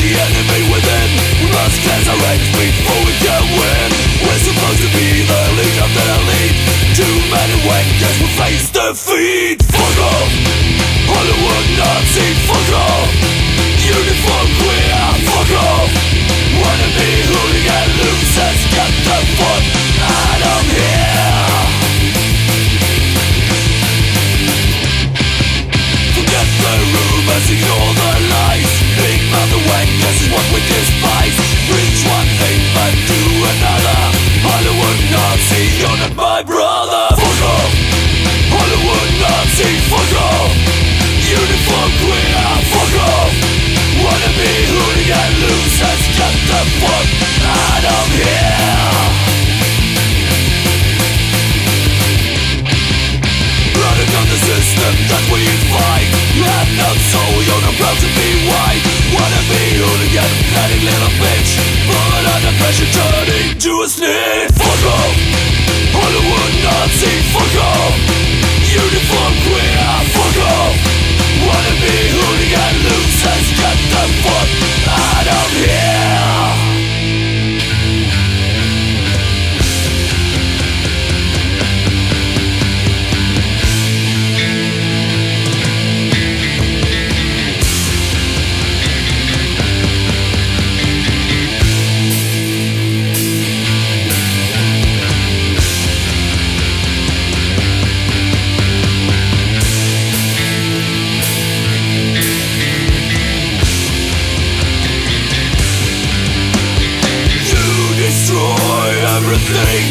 the enemy within. We must resurrect before we can win We're supposed to be the elite of the elite. Too many wankers will face defeat. Fuck off, Hollywood Nazi, fuck off. Uniform queen. Pressure turning to a snitch Fuck off, Hollywood Nazi, fuck